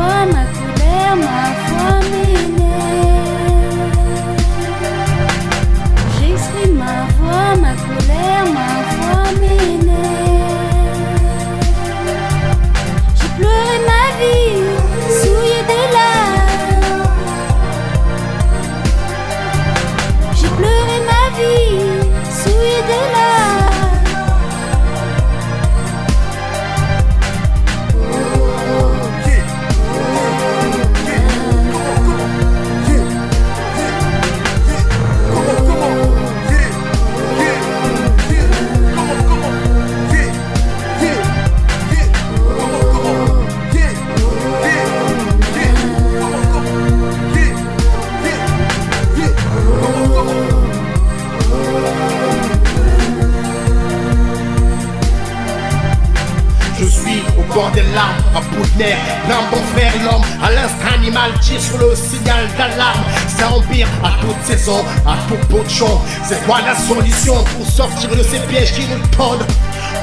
Joana. À bout de nerfs. Plein bon frère, l'homme à l'instinct animal tire sur le signal d'alarme. Ça empire à toute saison, à tout champ. C'est quoi la solution pour sortir de ces pièges qui nous tendent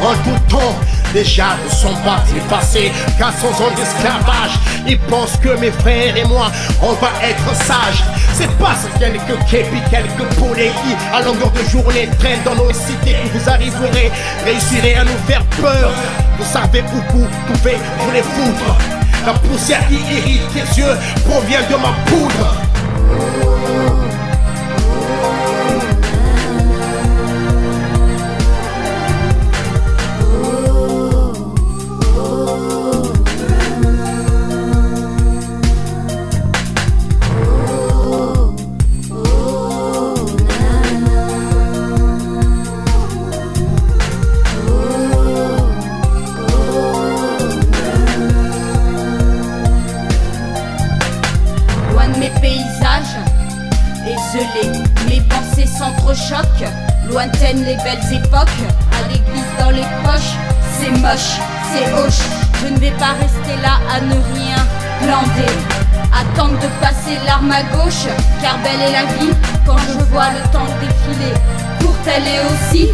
en tout temps? Déjà ne sont pas effacés 400 ans d'esclavage Ils pensent que mes frères et moi On va être sages. C'est pas ce quelques képis, quelques poléis À longueur de journée traînent dans nos cités Que vous arriverez, réussirez à nous faire peur. Vous savez où vous pouvez vous les foutre La poussière qui irrite les yeux Provient de ma poudre mes paysages, désolé, mes pensées s'entrechoquent. Lointaines les belles époques, à l'église dans les poches, c'est moche, c'est hoche. Je ne vais pas rester là à ne rien glander. Attendre de passer l'arme à gauche, car belle est la vie quand je vois le temps défiler. Courte elle est aussi,